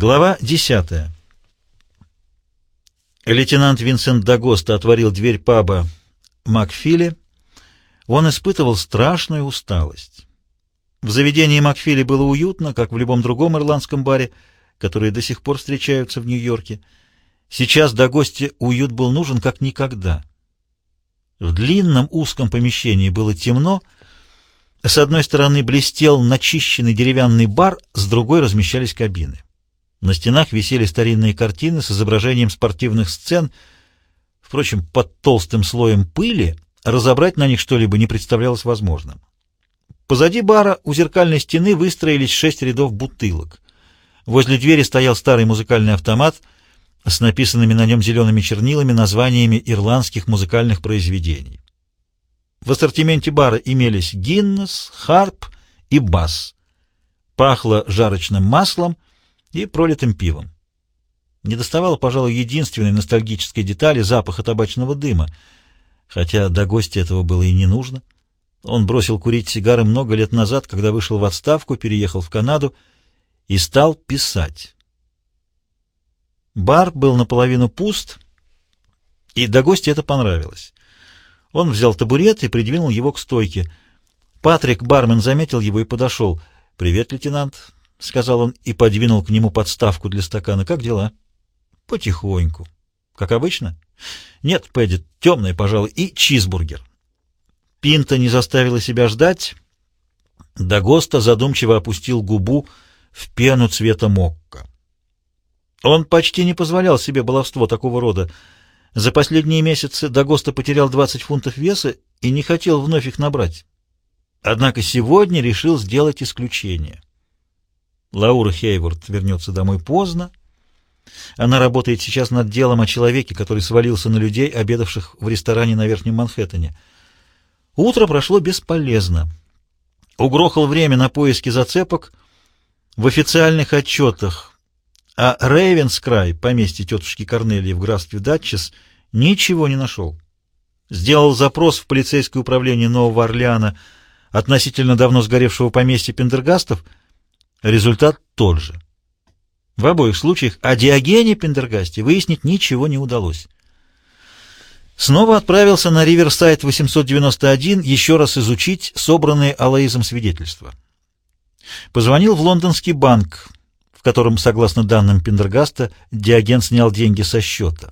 Глава 10. Лейтенант Винсент Дагоста отворил дверь паба Макфили. Он испытывал страшную усталость. В заведении Макфили было уютно, как в любом другом ирландском баре, которые до сих пор встречаются в Нью-Йорке. Сейчас Дагосте уют был нужен как никогда. В длинном узком помещении было темно, с одной стороны блестел начищенный деревянный бар, с другой размещались кабины. На стенах висели старинные картины с изображением спортивных сцен. Впрочем, под толстым слоем пыли разобрать на них что-либо не представлялось возможным. Позади бара у зеркальной стены выстроились шесть рядов бутылок. Возле двери стоял старый музыкальный автомат с написанными на нем зелеными чернилами названиями ирландских музыкальных произведений. В ассортименте бара имелись гиннес, харп и бас. Пахло жарочным маслом — и пролитым пивом. Не доставало, пожалуй, единственной ностальгической детали запаха табачного дыма, хотя до гостя этого было и не нужно. Он бросил курить сигары много лет назад, когда вышел в отставку, переехал в Канаду и стал писать. Бар был наполовину пуст, и до гостя это понравилось. Он взял табурет и придвинул его к стойке. Патрик, бармен, заметил его и подошел. «Привет, лейтенант. — сказал он и подвинул к нему подставку для стакана. — Как дела? — Потихоньку. — Как обычно? — Нет, Пэдди, темная, пожалуй, и чизбургер. Пинта не заставила себя ждать. Дагоста задумчиво опустил губу в пену цвета мокка. Он почти не позволял себе баловство такого рода. За последние месяцы Дагоста потерял 20 фунтов веса и не хотел вновь их набрать. Однако сегодня решил сделать исключение. Лаура Хейворд вернется домой поздно. Она работает сейчас над делом о человеке, который свалился на людей, обедавших в ресторане на Верхнем Манхэттене. Утро прошло бесполезно. Угрохал время на поиски зацепок. В официальных отчетах о Рейвенскрай, поместье тетушки Корнелии в графстве Датчес, ничего не нашел. Сделал запрос в полицейское управление Нового Орлеана относительно давно сгоревшего поместья Пендергастов — Результат тот же. В обоих случаях о Диогене Пендергасте выяснить ничего не удалось. Снова отправился на Риверсайд 891 еще раз изучить собранные Алаизом свидетельства. Позвонил в лондонский банк, в котором, согласно данным Пендергаста, Диоген снял деньги со счета.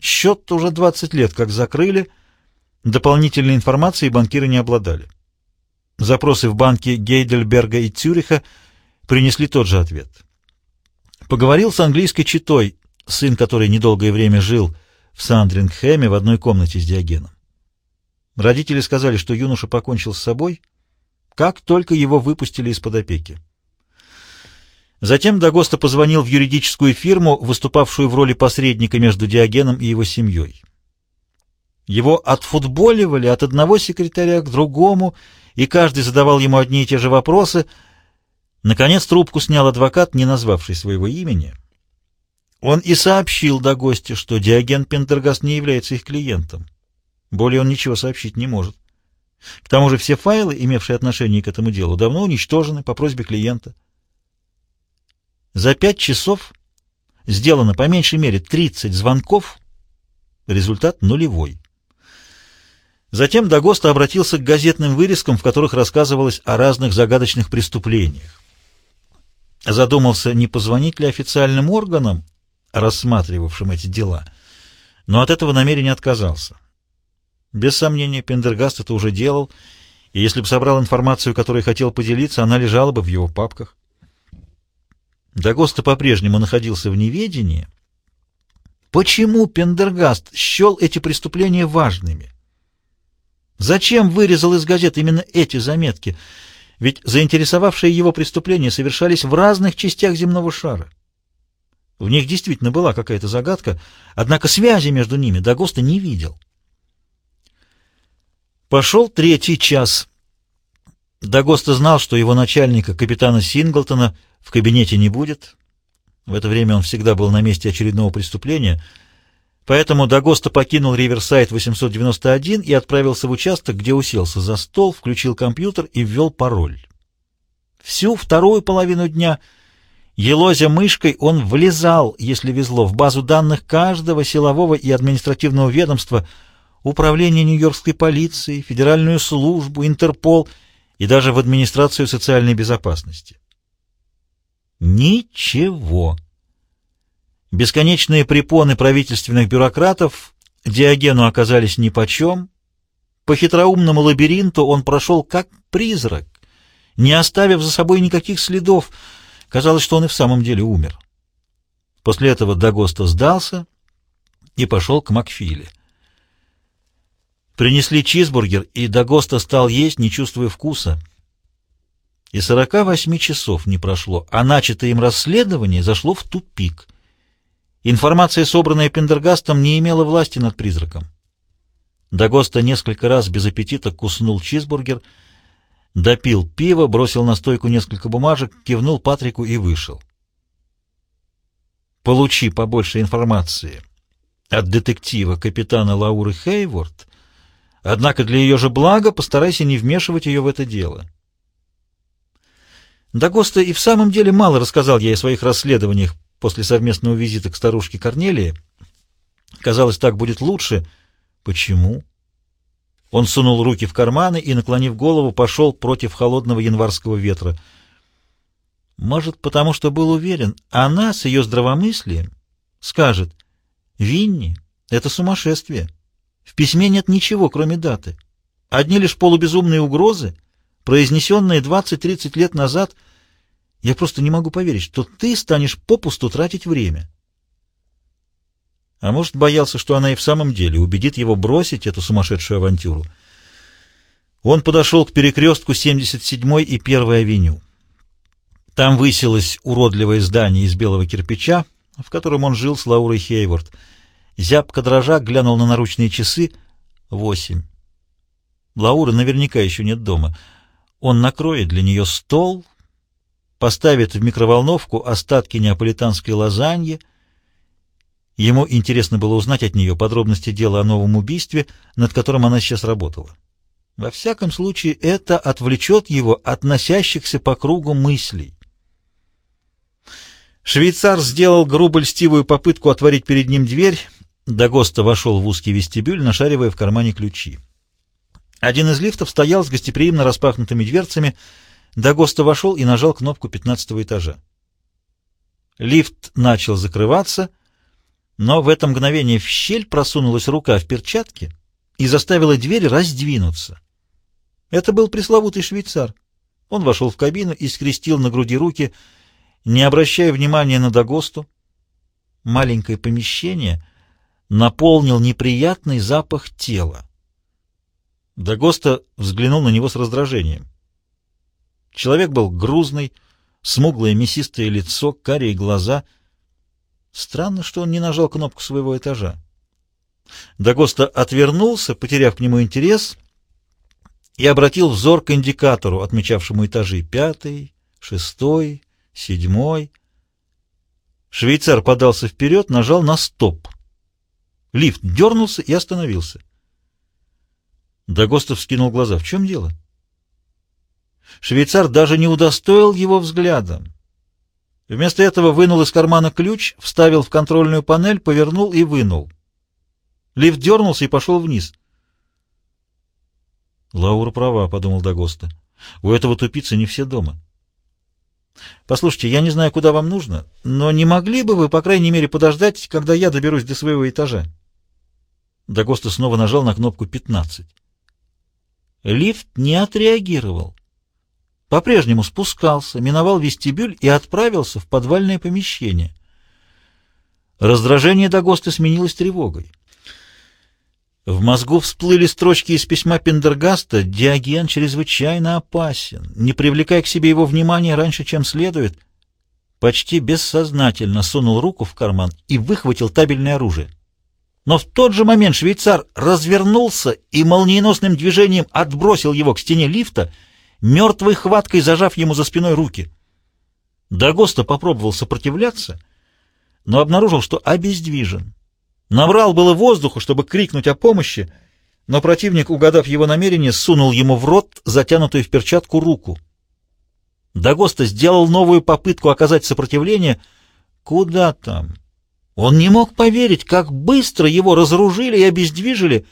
Счет уже 20 лет как закрыли, дополнительной информации банкиры не обладали. Запросы в банке Гейдельберга и Цюриха – принесли тот же ответ. Поговорил с английской читой, сын которой недолгое время жил в Сандрингхэме в одной комнате с Диогеном. Родители сказали, что юноша покончил с собой, как только его выпустили из-под опеки. Затем Дагоста позвонил в юридическую фирму, выступавшую в роли посредника между Диогеном и его семьей. Его отфутболивали от одного секретаря к другому, и каждый задавал ему одни и те же вопросы — Наконец трубку снял адвокат, не назвавший своего имени. Он и сообщил до гостя, что Диоген Пендергаст не является их клиентом. Более он ничего сообщить не может. К тому же все файлы, имевшие отношение к этому делу, давно уничтожены по просьбе клиента. За пять часов сделано по меньшей мере 30 звонков, результат нулевой. Затем Дагоста обратился к газетным вырезкам, в которых рассказывалось о разных загадочных преступлениях. Задумался, не позвонить ли официальным органам, рассматривавшим эти дела, но от этого намерения отказался. Без сомнения, Пендергаст это уже делал, и если бы собрал информацию, которой хотел поделиться, она лежала бы в его папках. Дагоста по-прежнему находился в неведении. Почему Пендергаст счел эти преступления важными? Зачем вырезал из газет именно эти заметки — ведь заинтересовавшие его преступления совершались в разных частях земного шара. В них действительно была какая-то загадка, однако связи между ними Дагоста не видел. Пошел третий час. Дагоста знал, что его начальника, капитана Синглтона, в кабинете не будет. В это время он всегда был на месте очередного преступления — Поэтому Дагоста покинул Риверсайд 891 и отправился в участок, где уселся за стол, включил компьютер и ввел пароль. Всю вторую половину дня Елозя мышкой, он влезал, если везло, в базу данных каждого силового и административного ведомства, управление Нью-Йоркской полиции, Федеральную службу, Интерпол и даже в администрацию социальной безопасности. Ничего. Бесконечные препоны правительственных бюрократов Диогену оказались нипочем. По хитроумному лабиринту он прошел как призрак, не оставив за собой никаких следов. Казалось, что он и в самом деле умер. После этого Дагоста сдался и пошел к Макфиле. Принесли чизбургер, и Дагоста стал есть, не чувствуя вкуса. И сорока восьми часов не прошло, а начатое им расследование зашло в тупик. Информация, собранная Пендергастом, не имела власти над призраком. Дагоста несколько раз без аппетита куснул чизбургер, допил пиво, бросил на стойку несколько бумажек, кивнул Патрику и вышел. Получи побольше информации от детектива капитана Лауры Хейворд, однако для ее же блага постарайся не вмешивать ее в это дело. Дагоста и в самом деле мало рассказал ей о своих расследованиях после совместного визита к старушке Корнелии. Казалось, так будет лучше. Почему? Он сунул руки в карманы и, наклонив голову, пошел против холодного январского ветра. Может, потому что был уверен, она с ее здравомыслием скажет, «Винни, это сумасшествие. В письме нет ничего, кроме даты. Одни лишь полубезумные угрозы, произнесенные 20-30 лет назад. Я просто не могу поверить, что ты станешь попусту тратить время». А может, боялся, что она и в самом деле убедит его бросить эту сумасшедшую авантюру. Он подошел к перекрестку 77-й и 1-й авеню. Там высилось уродливое здание из белого кирпича, в котором он жил с Лаурой Хейворд. Зябко дрожа глянул на наручные часы. Восемь. Лауры наверняка еще нет дома. Он накроет для нее стол, поставит в микроволновку остатки неаполитанской лазаньи, Ему интересно было узнать от нее подробности дела о новом убийстве, над которым она сейчас работала. Во всяком случае, это отвлечет его от носящихся по кругу мыслей. Швейцар сделал грубо льстивую попытку отворить перед ним дверь. Дагоста вошел в узкий вестибюль, нашаривая в кармане ключи. Один из лифтов стоял с гостеприимно распахнутыми дверцами. Дагоста вошел и нажал кнопку пятнадцатого этажа. Лифт начал закрываться — но в это мгновение в щель просунулась рука в перчатке и заставила дверь раздвинуться. Это был пресловутый швейцар. Он вошел в кабину и скрестил на груди руки, не обращая внимания на Дагосту. Маленькое помещение наполнил неприятный запах тела. Дагоста взглянул на него с раздражением. Человек был грузный, смуглое мясистое лицо, карие глаза — Странно, что он не нажал кнопку своего этажа. Дагоста отвернулся, потеряв к нему интерес, и обратил взор к индикатору, отмечавшему этажи пятый, шестой, седьмой. Швейцар подался вперед, нажал на стоп. Лифт дернулся и остановился. Дагостов скинул глаза. В чем дело? Швейцар даже не удостоил его взглядом. Вместо этого вынул из кармана ключ, вставил в контрольную панель, повернул и вынул. Лифт дернулся и пошел вниз. «Лаура права», — подумал Дагоста. «У этого тупицы не все дома». «Послушайте, я не знаю, куда вам нужно, но не могли бы вы, по крайней мере, подождать, когда я доберусь до своего этажа?» Дагоста снова нажал на кнопку «15». Лифт не отреагировал по-прежнему спускался, миновал вестибюль и отправился в подвальное помещение. Раздражение Дагоста сменилось тревогой. В мозгу всплыли строчки из письма Пендергаста «Диоген чрезвычайно опасен, не привлекай к себе его внимания раньше, чем следует». Почти бессознательно сунул руку в карман и выхватил табельное оружие. Но в тот же момент швейцар развернулся и молниеносным движением отбросил его к стене лифта — мертвой хваткой зажав ему за спиной руки. Дагоста попробовал сопротивляться, но обнаружил, что обездвижен. Набрал было воздуху, чтобы крикнуть о помощи, но противник, угадав его намерение, сунул ему в рот затянутую в перчатку руку. Дагоста сделал новую попытку оказать сопротивление. Куда там? Он не мог поверить, как быстро его разоружили и обездвижили.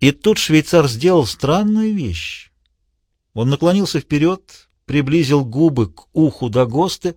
И тут швейцар сделал странную вещь. Он наклонился вперед, приблизил губы к уху Дагосты,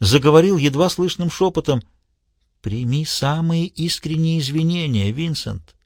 заговорил едва слышным шепотом. «Прими самые искренние извинения, Винсент.